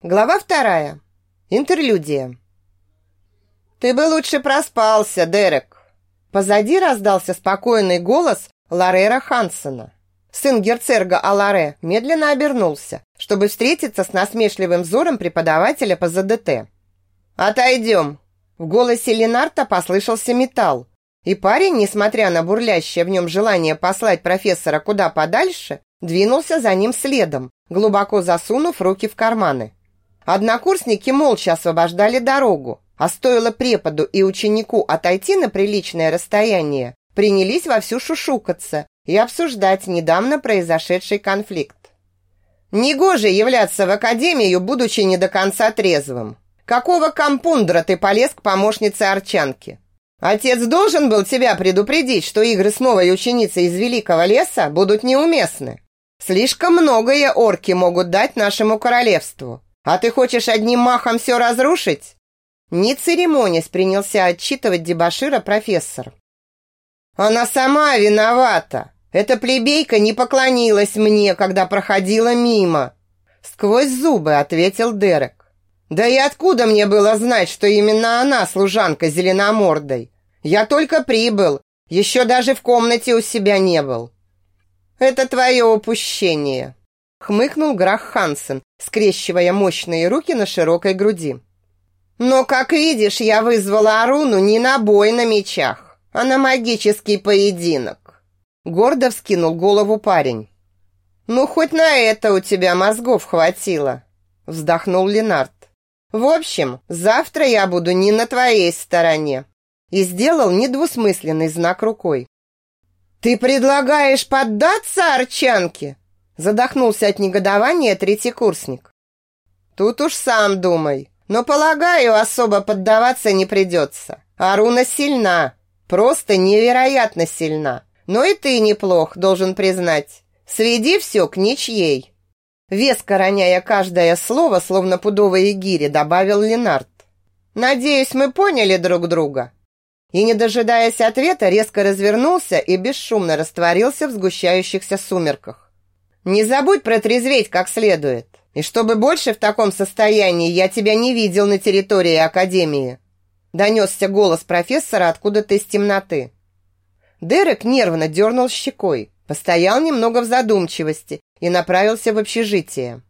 Глава вторая. Интерлюдия. «Ты бы лучше проспался, Дерек!» Позади раздался спокойный голос Ларера Хансена. Сын герцерга Аларе медленно обернулся, чтобы встретиться с насмешливым взором преподавателя по ЗДТ. «Отойдем!» В голосе Ленарта послышался металл, и парень, несмотря на бурлящее в нем желание послать профессора куда подальше, двинулся за ним следом, глубоко засунув руки в карманы. Однокурсники молча освобождали дорогу, а стоило преподу и ученику отойти на приличное расстояние, принялись вовсю шушукаться и обсуждать недавно произошедший конфликт. Негоже являться в академию, будучи не до конца трезвым. Какого компундра ты полез к помощнице Арчанки? Отец должен был тебя предупредить, что игры с новой ученицей из Великого леса будут неуместны. Слишком многое орки могут дать нашему королевству. А ты хочешь одним махом все разрушить? Не церемонясь, принялся отчитывать дебошира профессор. Она сама виновата. Эта плебейка не поклонилась мне, когда проходила мимо. Сквозь зубы ответил Дерек. Да и откуда мне было знать, что именно она служанка зеленомордой? Я только прибыл, еще даже в комнате у себя не был. Это твое упущение, хмыкнул Грах Хансен, скрещивая мощные руки на широкой груди. Но, как видишь, я вызвала Аруну не на бой на мечах, а на магический поединок. Гордо вскинул голову парень. Ну, хоть на это у тебя мозгов хватило, вздохнул Ленард. В общем, завтра я буду не на твоей стороне. И сделал недвусмысленный знак рукой. Ты предлагаешь поддаться Арчанке? Задохнулся от негодования третий курсник. Тут уж сам думай. Но, полагаю, особо поддаваться не придется. Аруна сильна. Просто невероятно сильна. Но и ты неплох, должен признать. Сведи все к ничьей. Веско роняя каждое слово, словно пудовые гири, добавил Ленард. Надеюсь, мы поняли друг друга. И, не дожидаясь ответа, резко развернулся и бесшумно растворился в сгущающихся сумерках. Не забудь протрезветь как следует. И чтобы больше в таком состоянии я тебя не видел на территории Академии. Донесся голос профессора откуда-то из темноты. Дерек нервно дернул щекой, постоял немного в задумчивости и направился в общежитие.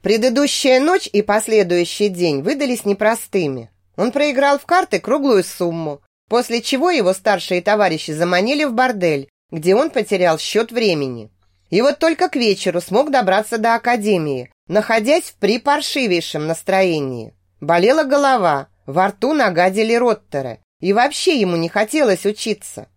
Предыдущая ночь и последующий день выдались непростыми. Он проиграл в карты круглую сумму, после чего его старшие товарищи заманили в бордель, где он потерял счет времени. И вот только к вечеру смог добраться до академии, находясь в припаршивейшем настроении. Болела голова, во рту нагадили роттеры, и вообще ему не хотелось учиться.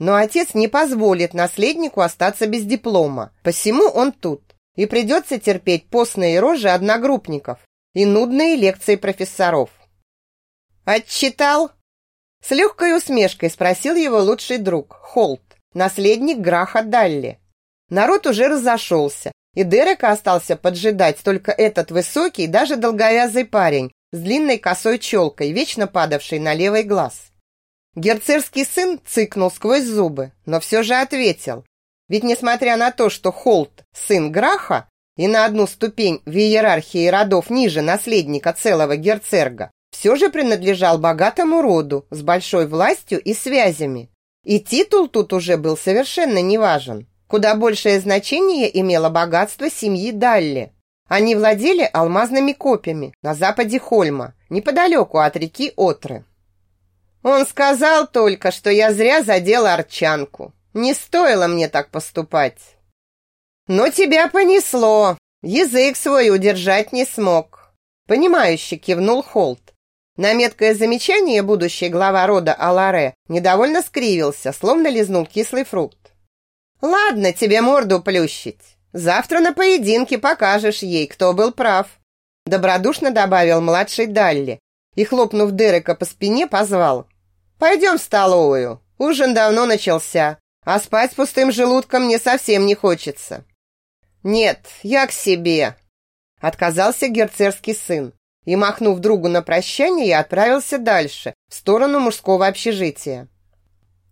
Но отец не позволит наследнику остаться без диплома, посему он тут. И придется терпеть постные рожи одногруппников и нудные лекции профессоров. «Отчитал?» С легкой усмешкой спросил его лучший друг, Холт, наследник Граха Далли. Народ уже разошелся, и Дерека остался поджидать только этот высокий, даже долговязый парень с длинной косой челкой, вечно падавшей на левый глаз. Герцерский сын цыкнул сквозь зубы, но все же ответил. Ведь несмотря на то, что Холт – сын Граха и на одну ступень в иерархии родов ниже наследника целого герцерга, все же принадлежал богатому роду с большой властью и связями. И титул тут уже был совершенно неважен. Куда большее значение имело богатство семьи Далли. Они владели алмазными копьями на западе Хольма, неподалеку от реки Отры. Он сказал только, что я зря задела Арчанку. Не стоило мне так поступать. Но тебя понесло. Язык свой удержать не смог. Понимающе кивнул Холт. На меткое замечание будущий глава рода Аларе недовольно скривился, словно лизнул кислый фрукт. Ладно тебе морду плющить. Завтра на поединке покажешь ей, кто был прав. Добродушно добавил младший Далли и, хлопнув Дерека по спине, позвал. Пойдем в столовую. Ужин давно начался, а спать пустым желудком мне совсем не хочется. Нет, я к себе. Отказался герцерский сын и, махнув другу на прощание, отправился дальше, в сторону мужского общежития.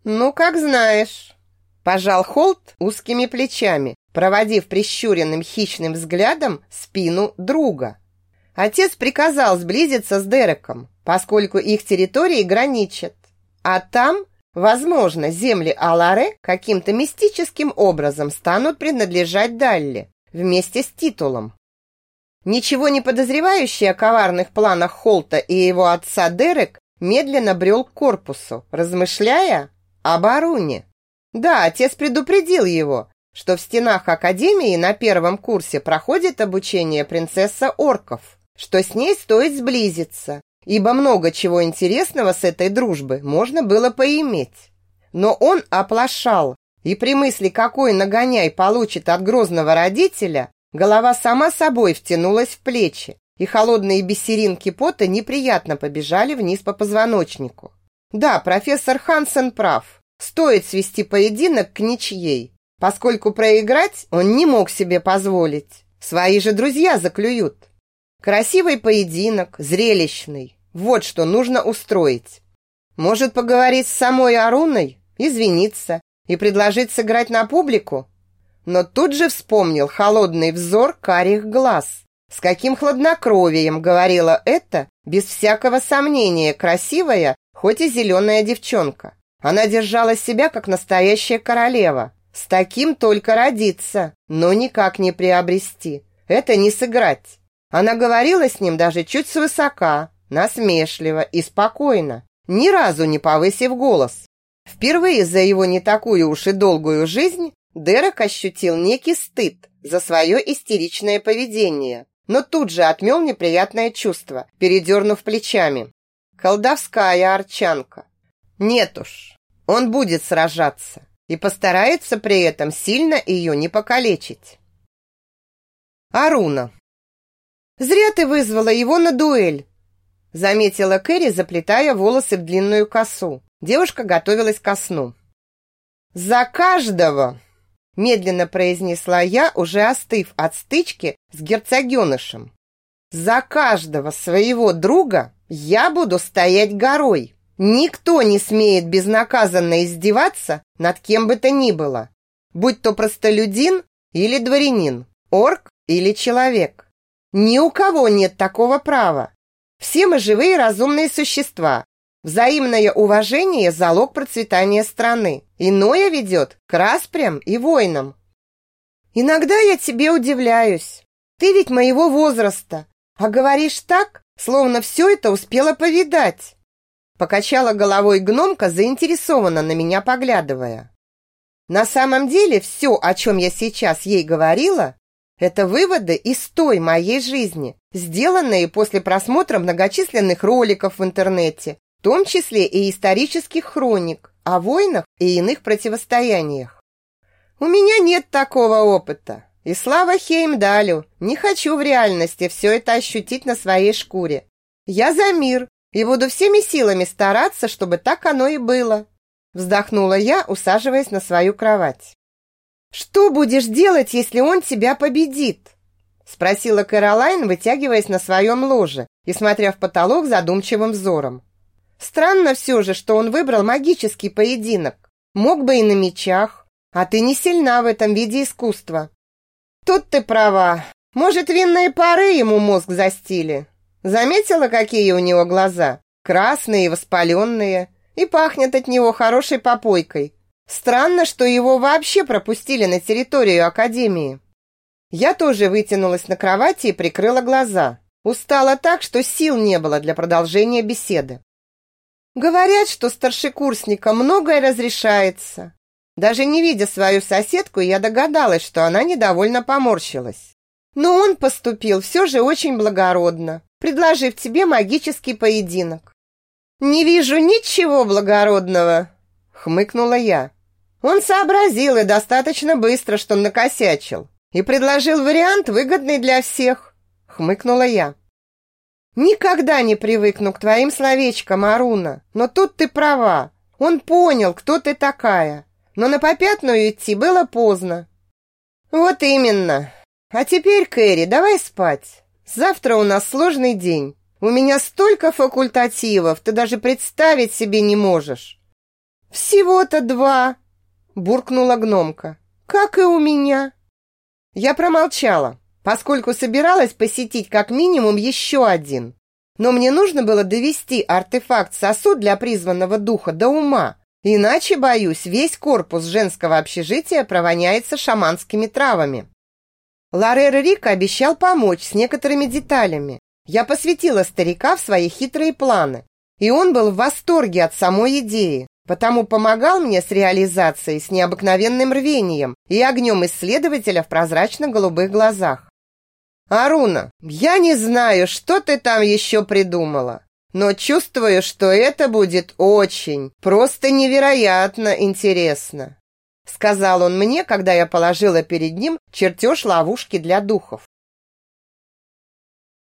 «Ну, как знаешь», Пожал Холт узкими плечами, проводив прищуренным хищным взглядом спину друга. отец приказал сблизиться с Дереком, поскольку их территории граничат. А там, возможно, земли Аларе каким-то мистическим образом станут принадлежать Далли вместе с титулом. Ничего не подозревающий о коварных планах Холта и его отца Дерек медленно брел к корпусу, размышляя об Аруне. Да, отец предупредил его, что в стенах Академии на первом курсе проходит обучение принцесса Орков, что с ней стоит сблизиться, ибо много чего интересного с этой дружбы можно было поиметь. Но он оплошал, и при мысли, какой нагоняй получит от грозного родителя, Голова сама собой втянулась в плечи, и холодные бисеринки пота неприятно побежали вниз по позвоночнику. Да, профессор Хансен прав. Стоит свести поединок к ничьей, поскольку проиграть он не мог себе позволить. Свои же друзья заклюют. Красивый поединок, зрелищный. Вот что нужно устроить. Может поговорить с самой Аруной, извиниться и предложить сыграть на публику? но тут же вспомнил холодный взор карих глаз. С каким хладнокровием говорила это, без всякого сомнения, красивая, хоть и зеленая девчонка. Она держала себя, как настоящая королева. С таким только родиться, но никак не приобрести. Это не сыграть. Она говорила с ним даже чуть свысока, насмешливо и спокойно, ни разу не повысив голос. Впервые за его не такую уж и долгую жизнь Дерек ощутил некий стыд за свое истеричное поведение, но тут же отмел неприятное чувство, передернув плечами. Колдовская арчанка. Нет уж, он будет сражаться и постарается при этом сильно ее не покалечить. Аруна. «Зря ты вызвала его на дуэль», заметила Кэрри, заплетая волосы в длинную косу. Девушка готовилась ко сну. «За каждого!» медленно произнесла я, уже остыв от стычки с герцогенышем. За каждого своего друга я буду стоять горой. Никто не смеет безнаказанно издеваться над кем бы то ни было, будь то простолюдин или дворянин, орк или человек. Ни у кого нет такого права. Все мы живые разумные существа, Взаимное уважение – залог процветания страны. Иное ведет к распрям и войнам. Иногда я тебе удивляюсь. Ты ведь моего возраста, а говоришь так, словно все это успела повидать. Покачала головой гномка, заинтересованно на меня поглядывая. На самом деле все, о чем я сейчас ей говорила, это выводы из той моей жизни, сделанные после просмотра многочисленных роликов в интернете, в том числе и исторических хроник о войнах и иных противостояниях. У меня нет такого опыта. И слава Хеймдалю, не хочу в реальности все это ощутить на своей шкуре. Я за мир и буду всеми силами стараться, чтобы так оно и было. Вздохнула я, усаживаясь на свою кровать. «Что будешь делать, если он тебя победит?» Спросила Кэролайн, вытягиваясь на своем ложе и смотря в потолок задумчивым взором. Странно все же, что он выбрал магический поединок. Мог бы и на мечах, а ты не сильна в этом виде искусства. Тут ты права. Может, винные пары ему мозг застили. Заметила, какие у него глаза? Красные и воспаленные. И пахнет от него хорошей попойкой. Странно, что его вообще пропустили на территорию Академии. Я тоже вытянулась на кровати и прикрыла глаза. Устала так, что сил не было для продолжения беседы. Говорят, что старшекурсникам многое разрешается. Даже не видя свою соседку, я догадалась, что она недовольно поморщилась. Но он поступил все же очень благородно, предложив тебе магический поединок. «Не вижу ничего благородного», — хмыкнула я. Он сообразил и достаточно быстро, что накосячил, и предложил вариант, выгодный для всех, — хмыкнула я. Никогда не привыкну к твоим словечкам, Аруна. Но тут ты права. Он понял, кто ты такая. Но на попятную идти было поздно. Вот именно. А теперь, Кэрри, давай спать. Завтра у нас сложный день. У меня столько факультативов, ты даже представить себе не можешь. Всего-то два, буркнула гномка. Как и у меня. Я промолчала. поскольку собиралась посетить как минимум еще один. Но мне нужно было довести артефакт-сосуд для призванного духа до ума, иначе, боюсь, весь корпус женского общежития провоняется шаманскими травами. Ларер Рик обещал помочь с некоторыми деталями. Я посвятила старика в свои хитрые планы, и он был в восторге от самой идеи, потому помогал мне с реализацией с необыкновенным рвением и огнем исследователя в прозрачно-голубых глазах. «Аруна, я не знаю, что ты там еще придумала, но чувствую, что это будет очень, просто невероятно интересно», сказал он мне, когда я положила перед ним чертеж ловушки для духов.